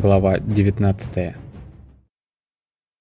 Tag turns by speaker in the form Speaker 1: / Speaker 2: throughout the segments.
Speaker 1: Глава 19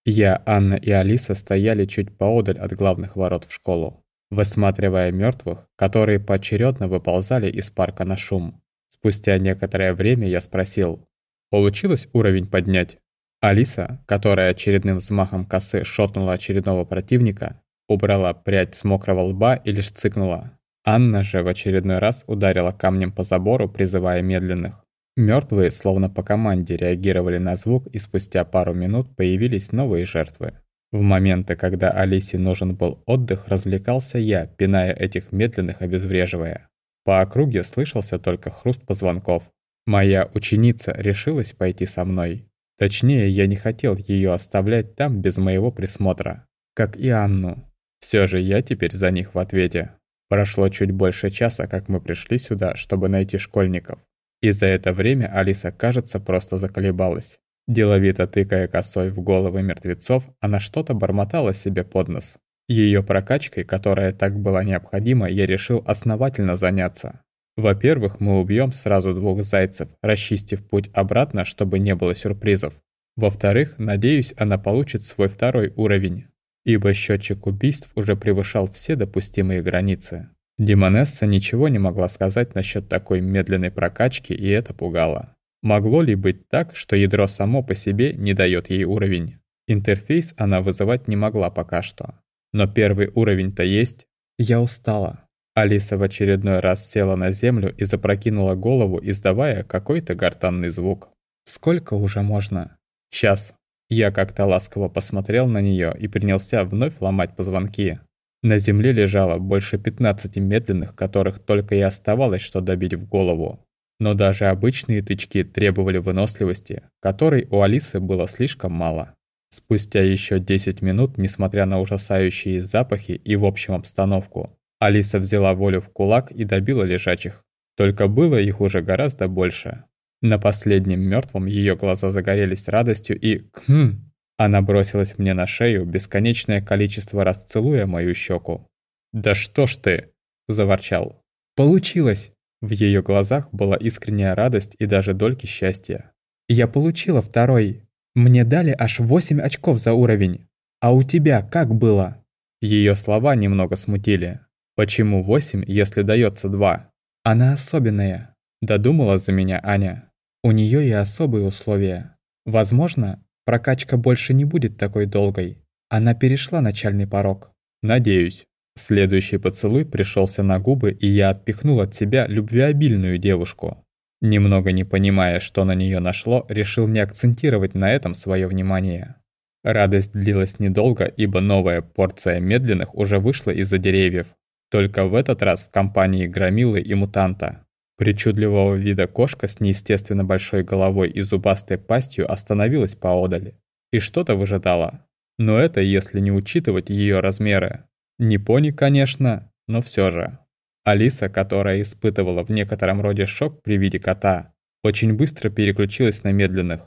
Speaker 1: Я, Анна и Алиса стояли чуть поодаль от главных ворот в школу, высматривая мертвых, которые поочередно выползали из парка на шум. Спустя некоторое время я спросил, получилось уровень поднять? Алиса, которая очередным взмахом косы шотнула очередного противника, убрала прядь с мокрого лба и лишь цыкнула. Анна же в очередной раз ударила камнем по забору, призывая медленных. Мертвые, словно по команде, реагировали на звук, и спустя пару минут появились новые жертвы. В моменты, когда Алисе нужен был отдых, развлекался я, пиная этих медленных обезвреживая. По округе слышался только хруст позвонков. Моя ученица решилась пойти со мной. Точнее, я не хотел ее оставлять там без моего присмотра. Как и Анну. Все же я теперь за них в ответе. Прошло чуть больше часа, как мы пришли сюда, чтобы найти школьников. И за это время Алиса, кажется, просто заколебалась. Деловито тыкая косой в головы мертвецов, она что-то бормотала себе под нос. Ее прокачкой, которая так была необходима, я решил основательно заняться. Во-первых, мы убьем сразу двух зайцев, расчистив путь обратно, чтобы не было сюрпризов. Во-вторых, надеюсь, она получит свой второй уровень, ибо счетчик убийств уже превышал все допустимые границы. Демонесса ничего не могла сказать насчет такой медленной прокачки, и это пугало. Могло ли быть так, что ядро само по себе не дает ей уровень? Интерфейс она вызывать не могла пока что. Но первый уровень-то есть. Я устала. Алиса в очередной раз села на землю и запрокинула голову, издавая какой-то гортанный звук. «Сколько уже можно?» «Сейчас». Я как-то ласково посмотрел на нее и принялся вновь ломать позвонки. На земле лежало больше 15 медленных, которых только и оставалось, что добить в голову. Но даже обычные тычки требовали выносливости, которой у Алисы было слишком мало. Спустя еще 10 минут, несмотря на ужасающие запахи и в общем обстановку, Алиса взяла волю в кулак и добила лежачих. Только было их уже гораздо больше. На последнем мертвом ее глаза загорелись радостью и «кхм» Она бросилась мне на шею, бесконечное количество раз целуя мою щеку. «Да что ж ты!» – заворчал. «Получилось!» В ее глазах была искренняя радость и даже дольки счастья. «Я получила второй. Мне дали аж восемь очков за уровень. А у тебя как было?» Ее слова немного смутили. «Почему восемь, если дается два?» «Она особенная», – додумала за меня Аня. «У нее и особые условия. Возможно, Прокачка больше не будет такой долгой. Она перешла начальный порог. Надеюсь. Следующий поцелуй пришелся на губы, и я отпихнул от себя любвеобильную девушку. Немного не понимая, что на нее нашло, решил не акцентировать на этом свое внимание. Радость длилась недолго, ибо новая порция медленных уже вышла из-за деревьев. Только в этот раз в компании Громилы и Мутанта. Причудливого вида кошка с неестественно большой головой и зубастой пастью остановилась поодаль и что-то выжидала. Но это если не учитывать ее размеры. Не пони, конечно, но все же. Алиса, которая испытывала в некотором роде шок при виде кота, очень быстро переключилась на медленных,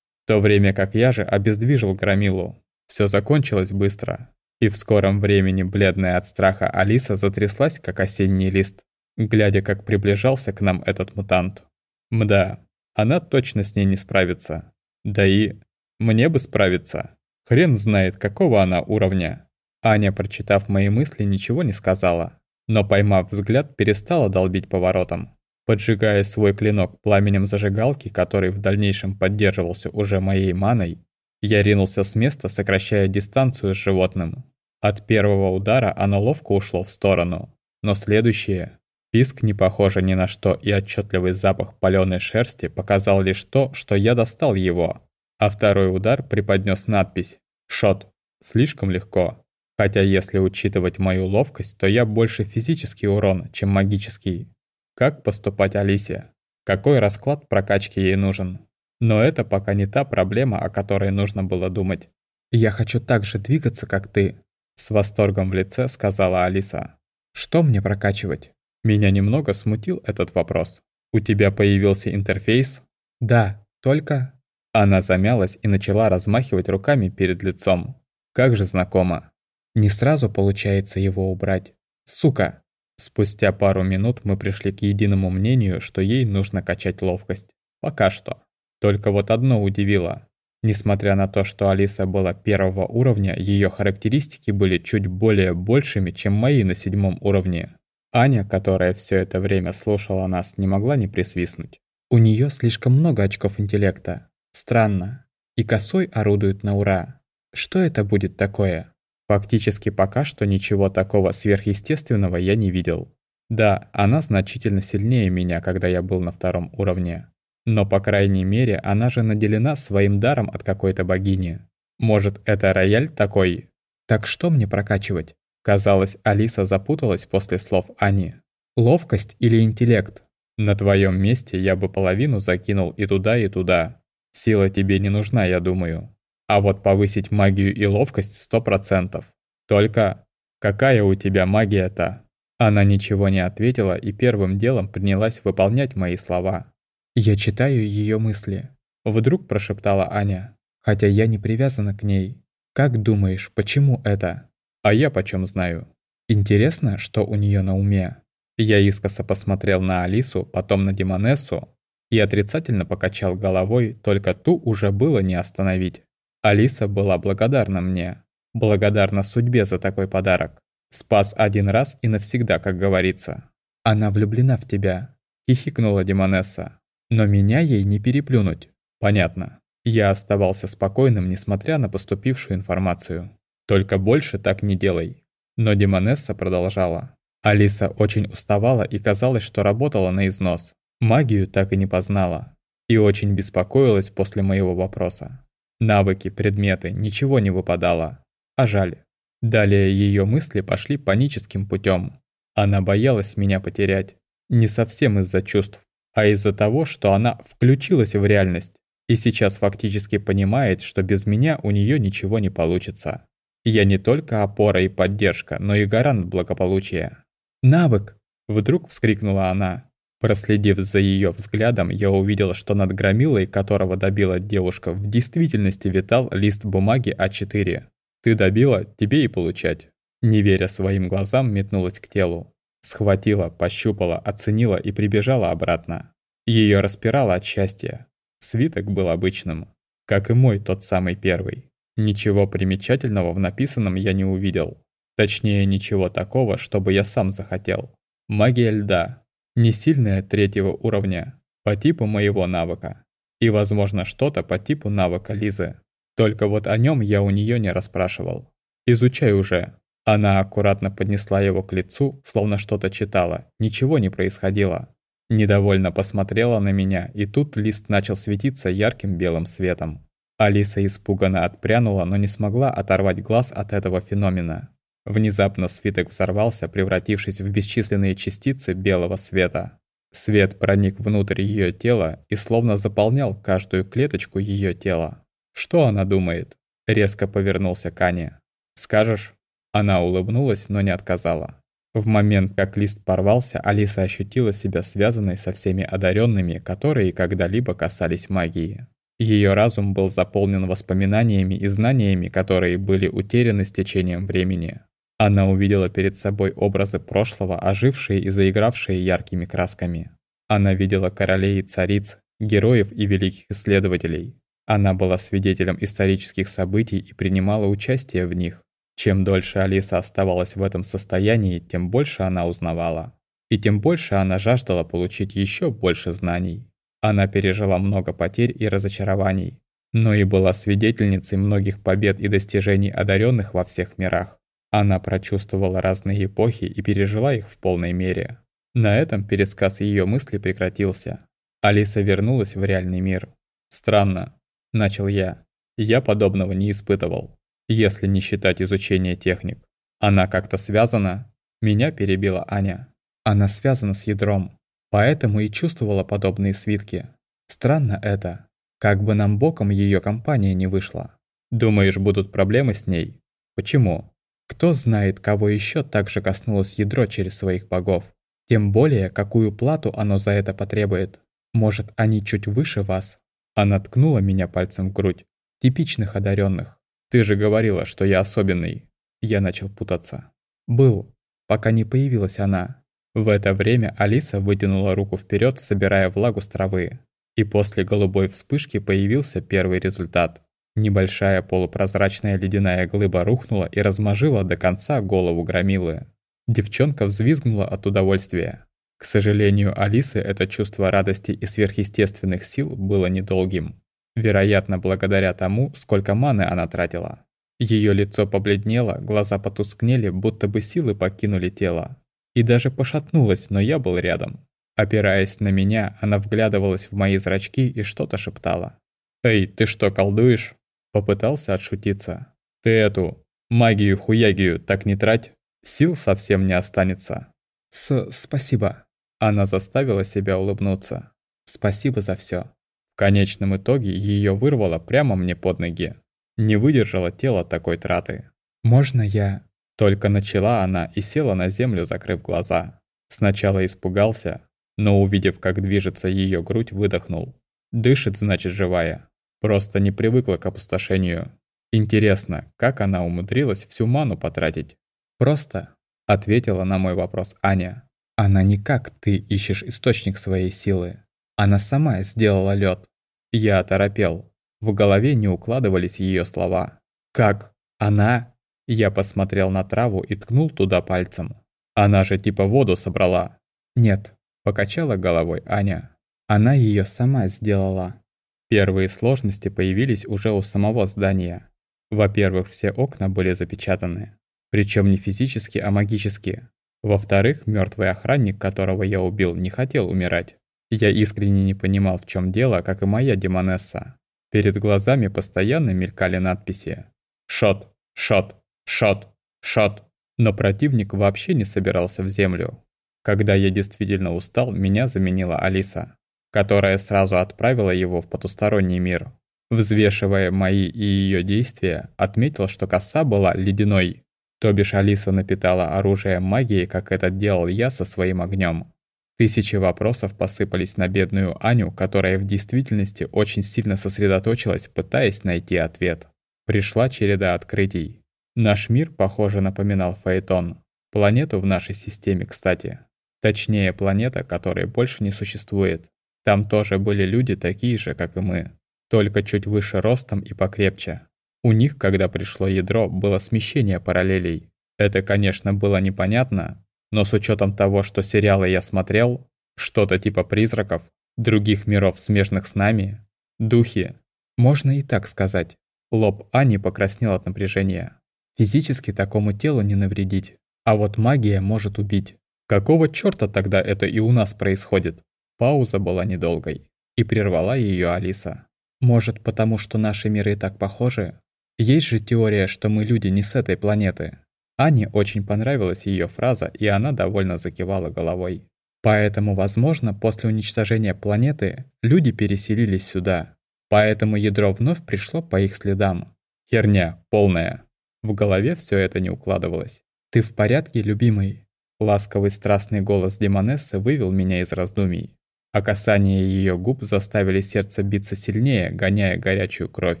Speaker 1: в то время как я же обездвижил Громилу. Все закончилось быстро, и в скором времени бледная от страха Алиса затряслась, как осенний лист глядя, как приближался к нам этот мутант. Мда, она точно с ней не справится. Да и мне бы справиться. Хрен знает, какого она уровня. Аня, прочитав мои мысли, ничего не сказала, но, поймав взгляд, перестала долбить поворотом. Поджигая свой клинок пламенем зажигалки, который в дальнейшем поддерживался уже моей маной, я ринулся с места, сокращая дистанцию с животным. От первого удара оно ловко ушло в сторону, но следующее Писк не похоже ни на что, и отчетливый запах паленой шерсти показал лишь то, что я достал его. А второй удар преподнес надпись «Шот». Слишком легко. Хотя если учитывать мою ловкость, то я больше физический урон, чем магический. Как поступать Алисе? Какой расклад прокачки ей нужен? Но это пока не та проблема, о которой нужно было думать. «Я хочу так же двигаться, как ты», — с восторгом в лице сказала Алиса. «Что мне прокачивать?» Меня немного смутил этот вопрос. «У тебя появился интерфейс?» «Да, только...» Она замялась и начала размахивать руками перед лицом. Как же знакомо. Не сразу получается его убрать. Сука! Спустя пару минут мы пришли к единому мнению, что ей нужно качать ловкость. Пока что. Только вот одно удивило. Несмотря на то, что Алиса была первого уровня, ее характеристики были чуть более большими, чем мои на седьмом уровне. Аня, которая все это время слушала нас, не могла не присвистнуть. У нее слишком много очков интеллекта. Странно. И косой орудует на ура. Что это будет такое? Фактически пока что ничего такого сверхъестественного я не видел. Да, она значительно сильнее меня, когда я был на втором уровне. Но, по крайней мере, она же наделена своим даром от какой-то богини. Может, это рояль такой? Так что мне прокачивать? Казалось, Алиса запуталась после слов Ани. Ловкость или интеллект? На твоем месте я бы половину закинул и туда, и туда. Сила тебе не нужна, я думаю. А вот повысить магию и ловкость сто процентов. Только какая у тебя магия-то? Она ничего не ответила и первым делом принялась выполнять мои слова. «Я читаю ее мысли», — вдруг прошептала Аня. «Хотя я не привязана к ней. Как думаешь, почему это?» «А я почем знаю?» «Интересно, что у нее на уме?» Я искоса посмотрел на Алису, потом на Демонессу и отрицательно покачал головой, только ту уже было не остановить. Алиса была благодарна мне. Благодарна судьбе за такой подарок. Спас один раз и навсегда, как говорится. «Она влюблена в тебя», — хихикнула Демонесса. Но меня ей не переплюнуть. Понятно. Я оставался спокойным, несмотря на поступившую информацию. Только больше так не делай. Но Демонесса продолжала. Алиса очень уставала и казалось, что работала на износ. Магию так и не познала. И очень беспокоилась после моего вопроса. Навыки, предметы, ничего не выпадало. А жаль. Далее ее мысли пошли паническим путем. Она боялась меня потерять. Не совсем из-за чувств, а из-за того, что она включилась в реальность и сейчас фактически понимает, что без меня у нее ничего не получится. Я не только опора и поддержка, но и гарант благополучия. «Навык!» – вдруг вскрикнула она. Проследив за ее взглядом, я увидел, что над громилой, которого добила девушка, в действительности витал лист бумаги А4. «Ты добила, тебе и получать». Не веря своим глазам, метнулась к телу. Схватила, пощупала, оценила и прибежала обратно. Ее распирало от счастья. Свиток был обычным, как и мой тот самый первый. Ничего примечательного в написанном я не увидел. Точнее, ничего такого, чтобы я сам захотел. Магия льда. Не сильная третьего уровня, по типу моего навыка. И, возможно, что-то по типу навыка Лизы. Только вот о нем я у нее не расспрашивал. Изучай уже, она аккуратно поднесла его к лицу, словно что-то читала. Ничего не происходило. Недовольно посмотрела на меня, и тут лист начал светиться ярким белым светом. Алиса испуганно отпрянула, но не смогла оторвать глаз от этого феномена. Внезапно свиток взорвался, превратившись в бесчисленные частицы белого света. Свет проник внутрь ее тела и словно заполнял каждую клеточку ее тела. «Что она думает?» Резко повернулся к. «Скажешь?» Она улыбнулась, но не отказала. В момент, как лист порвался, Алиса ощутила себя связанной со всеми одаренными, которые когда-либо касались магии. Ее разум был заполнен воспоминаниями и знаниями, которые были утеряны с течением времени. Она увидела перед собой образы прошлого, ожившие и заигравшие яркими красками. Она видела королей и цариц, героев и великих исследователей. Она была свидетелем исторических событий и принимала участие в них. Чем дольше Алиса оставалась в этом состоянии, тем больше она узнавала. И тем больше она жаждала получить еще больше знаний. Она пережила много потерь и разочарований, но и была свидетельницей многих побед и достижений одаренных во всех мирах. Она прочувствовала разные эпохи и пережила их в полной мере. На этом пересказ ее мысли прекратился. Алиса вернулась в реальный мир. «Странно», — начал я. «Я подобного не испытывал если не считать изучение техник. Она как-то связана? Меня перебила Аня. Она связана с ядром, поэтому и чувствовала подобные свитки. Странно это. Как бы нам боком ее компания не вышла. Думаешь, будут проблемы с ней? Почему? Кто знает, кого еще также коснулось ядро через своих богов. Тем более, какую плату оно за это потребует. Может, они чуть выше вас? Она ткнула меня пальцем в грудь. Типичных одаренных. «Ты же говорила, что я особенный». Я начал путаться. «Был, пока не появилась она». В это время Алиса вытянула руку вперед, собирая влагу с травы. И после голубой вспышки появился первый результат. Небольшая полупрозрачная ледяная глыба рухнула и размажила до конца голову громилы. Девчонка взвизгнула от удовольствия. К сожалению, Алисы это чувство радости и сверхъестественных сил было недолгим. Вероятно, благодаря тому, сколько маны она тратила. Ее лицо побледнело, глаза потускнели, будто бы силы покинули тело. И даже пошатнулась, но я был рядом. Опираясь на меня, она вглядывалась в мои зрачки и что-то шептала. «Эй, ты что, колдуешь?» Попытался отшутиться. «Ты эту, магию-хуягию так не трать, сил совсем не останется». «С... спасибо». Она заставила себя улыбнуться. «Спасибо за все. В конечном итоге ее вырвало прямо мне под ноги. Не выдержало тело такой траты. «Можно я...» Только начала она и села на землю, закрыв глаза. Сначала испугался, но увидев, как движется ее грудь, выдохнул. Дышит, значит, живая. Просто не привыкла к опустошению. Интересно, как она умудрилась всю ману потратить? Просто, ответила на мой вопрос Аня. Она не как ты ищешь источник своей силы. Она сама сделала лед. Я оторопел. В голове не укладывались ее слова. «Как? Она?» Я посмотрел на траву и ткнул туда пальцем. «Она же типа воду собрала». «Нет», — покачала головой Аня. «Она ее сама сделала». Первые сложности появились уже у самого здания. Во-первых, все окна были запечатаны. Причем не физически, а магически. Во-вторых, мертвый охранник, которого я убил, не хотел умирать. Я искренне не понимал, в чем дело, как и моя демонесса. Перед глазами постоянно мелькали надписи «Шот! Шот! Шот! Шот!», но противник вообще не собирался в землю. Когда я действительно устал, меня заменила Алиса, которая сразу отправила его в потусторонний мир. Взвешивая мои и ее действия, отметил, что коса была ледяной, то бишь Алиса напитала оружие магией, как это делал я со своим огнем. Тысячи вопросов посыпались на бедную Аню, которая в действительности очень сильно сосредоточилась, пытаясь найти ответ. Пришла череда открытий. Наш мир, похоже, напоминал Фаэтон. Планету в нашей системе, кстати. Точнее, планета, которой больше не существует. Там тоже были люди такие же, как и мы. Только чуть выше ростом и покрепче. У них, когда пришло ядро, было смещение параллелей. Это, конечно, было непонятно, но с учетом того, что сериалы я смотрел, что-то типа призраков, других миров, смежных с нами, духи, можно и так сказать. Лоб Ани покраснел от напряжения. Физически такому телу не навредить, а вот магия может убить. Какого чёрта тогда это и у нас происходит? Пауза была недолгой, и прервала её Алиса. Может, потому что наши миры так похожи? Есть же теория, что мы люди не с этой планеты. Ане очень понравилась ее фраза, и она довольно закивала головой. Поэтому, возможно, после уничтожения планеты люди переселились сюда. Поэтому ядро вновь пришло по их следам. Херня, полная. В голове все это не укладывалось. «Ты в порядке, любимый?» Ласковый страстный голос Демонессы вывел меня из раздумий. А касание ее губ заставили сердце биться сильнее, гоняя горячую кровь.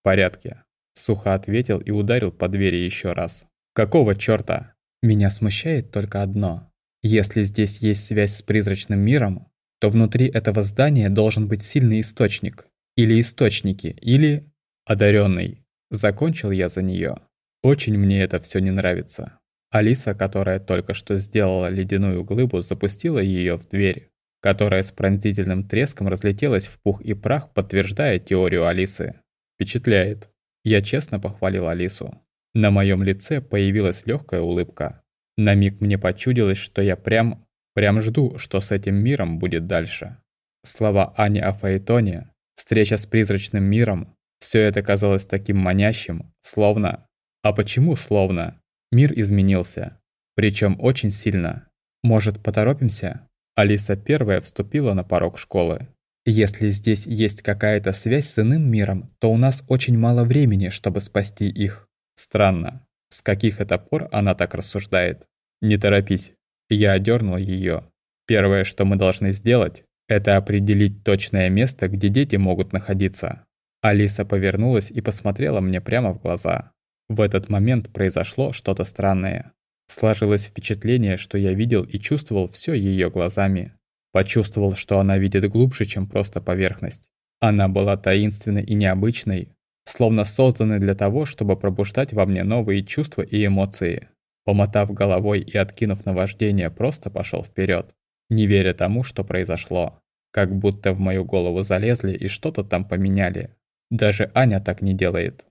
Speaker 1: «В порядке», Сухо ответил и ударил по двери еще раз. «Какого чёрта?» Меня смущает только одно. Если здесь есть связь с призрачным миром, то внутри этого здания должен быть сильный источник. Или источники, или... Одаренный. Закончил я за нее. Очень мне это все не нравится. Алиса, которая только что сделала ледяную глыбу, запустила ее в дверь, которая с пронзительным треском разлетелась в пух и прах, подтверждая теорию Алисы. Впечатляет. Я честно похвалил Алису. На моем лице появилась легкая улыбка. На миг мне почудилось, что я прям, прям жду, что с этим миром будет дальше. Слова Ани о Фаэтоне, встреча с призрачным миром, все это казалось таким манящим, словно... А почему словно? Мир изменился. Причем очень сильно. Может, поторопимся? Алиса первая вступила на порог школы. Если здесь есть какая-то связь с иным миром, то у нас очень мало времени, чтобы спасти их. Странно. С каких это пор она так рассуждает? Не торопись. Я одернул ее. Первое, что мы должны сделать, это определить точное место, где дети могут находиться. Алиса повернулась и посмотрела мне прямо в глаза. В этот момент произошло что-то странное. Сложилось впечатление, что я видел и чувствовал все ее глазами. Почувствовал, что она видит глубже, чем просто поверхность. Она была таинственной и необычной, словно созданной для того, чтобы пробуждать во мне новые чувства и эмоции. Помотав головой и откинув наваждение, просто пошел вперед, не веря тому, что произошло. Как будто в мою голову залезли и что-то там поменяли. Даже Аня так не делает.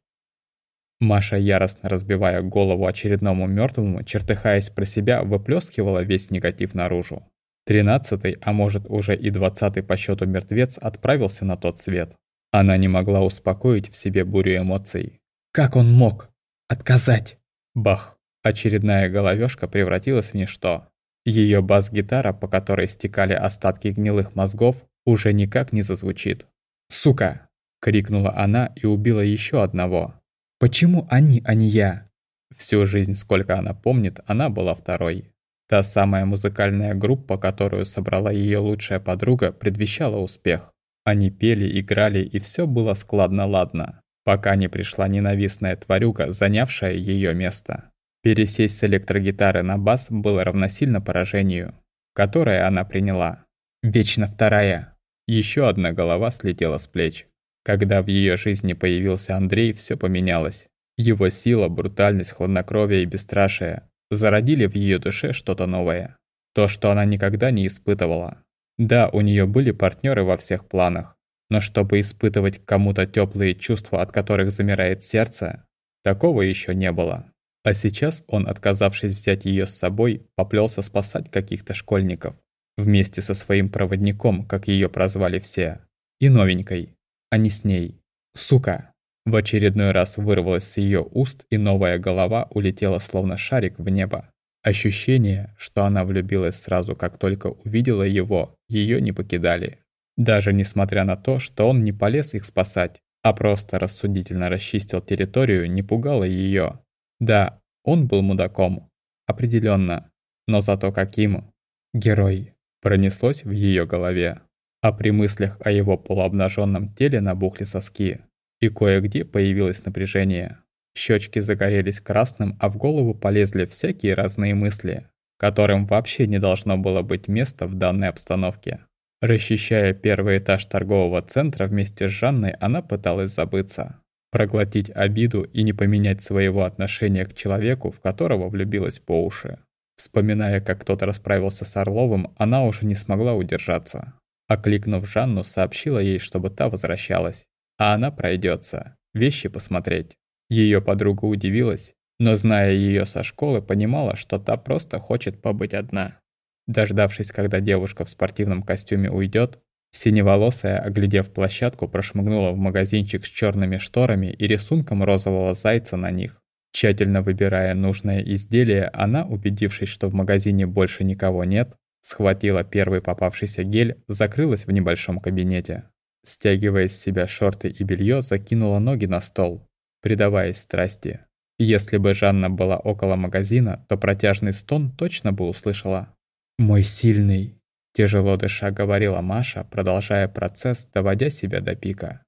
Speaker 1: Маша, яростно разбивая голову очередному мертвому, чертыхаясь про себя, выплескивала весь негатив наружу. Тринадцатый, а может уже и двадцатый по счету мертвец отправился на тот свет. Она не могла успокоить в себе бурю эмоций. «Как он мог? Отказать?» Бах! Очередная головешка превратилась в ничто. Ее бас-гитара, по которой стекали остатки гнилых мозгов, уже никак не зазвучит. «Сука!» — крикнула она и убила еще одного. «Почему они, а не я?» Всю жизнь, сколько она помнит, она была второй. Та самая музыкальная группа, которую собрала ее лучшая подруга, предвещала успех. Они пели, играли, и все было складно-ладно, пока не пришла ненавистная тварюга, занявшая ее место. Пересесть с электрогитары на бас было равносильно поражению, которое она приняла. Вечно вторая. Еще одна голова слетела с плеч. Когда в ее жизни появился Андрей, все поменялось. Его сила, брутальность, хладнокровие и бесстрашие зародили в ее душе что-то новое. То, что она никогда не испытывала. Да, у нее были партнеры во всех планах, но чтобы испытывать кому-то теплые чувства, от которых замирает сердце, такого еще не было. А сейчас он, отказавшись взять ее с собой, поплелся спасать каких-то школьников. Вместе со своим проводником, как ее прозвали все. И новенькой, а не с ней. Сука! В очередной раз вырвалась с ее уст, и новая голова улетела словно шарик в небо. Ощущение, что она влюбилась сразу, как только увидела его, ее не покидали. Даже несмотря на то, что он не полез их спасать, а просто рассудительно расчистил территорию, не пугало ее. Да, он был мудаком. Определенно. Но зато каким. Герой. Пронеслось в ее голове. А при мыслях о его полуобнаженном теле набухли соски и кое-где появилось напряжение. Щечки загорелись красным, а в голову полезли всякие разные мысли, которым вообще не должно было быть места в данной обстановке. Расчищая первый этаж торгового центра вместе с Жанной, она пыталась забыться. Проглотить обиду и не поменять своего отношения к человеку, в которого влюбилась по уши. Вспоминая, как кто-то расправился с Орловым, она уже не смогла удержаться. Окликнув Жанну, сообщила ей, чтобы та возвращалась. А она пройдется, вещи посмотреть. Ее подруга удивилась, но зная ее со школы, понимала, что та просто хочет побыть одна. Дождавшись, когда девушка в спортивном костюме уйдет, синеволосая, оглядев площадку, прошмыгнула в магазинчик с черными шторами и рисунком розового зайца на них. Тщательно выбирая нужное изделие, она, убедившись, что в магазине больше никого нет, схватила первый попавшийся гель, закрылась в небольшом кабинете. Стягивая с себя шорты и белье, закинула ноги на стол, предаваясь страсти. Если бы Жанна была около магазина, то протяжный стон точно бы услышала. «Мой сильный!» – тяжело дыша говорила Маша, продолжая процесс, доводя себя до пика.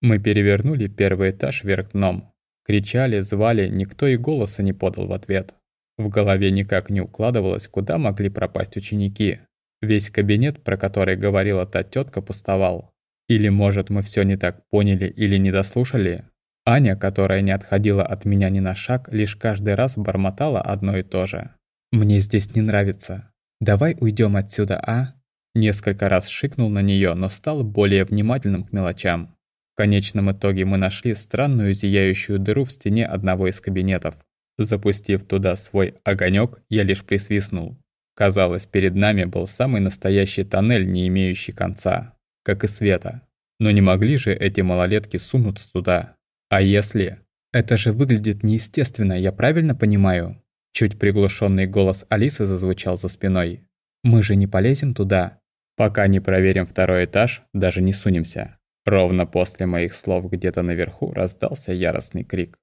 Speaker 1: Мы перевернули первый этаж вверх дном. Кричали, звали, никто и голоса не подал в ответ. В голове никак не укладывалось, куда могли пропасть ученики. Весь кабинет, про который говорила та тетка, пустовал. Или, может, мы все не так поняли или не дослушали? Аня, которая не отходила от меня ни на шаг, лишь каждый раз бормотала одно и то же. «Мне здесь не нравится. Давай уйдем отсюда, а?» Несколько раз шикнул на нее, но стал более внимательным к мелочам. В конечном итоге мы нашли странную зияющую дыру в стене одного из кабинетов. Запустив туда свой огонек, я лишь присвистнул. Казалось, перед нами был самый настоящий тоннель, не имеющий конца, как и света. Но не могли же эти малолетки сунуться туда. А если? Это же выглядит неестественно, я правильно понимаю? Чуть приглушенный голос Алисы зазвучал за спиной. Мы же не полезем туда. Пока не проверим второй этаж, даже не сунемся. Ровно после моих слов где-то наверху раздался яростный крик.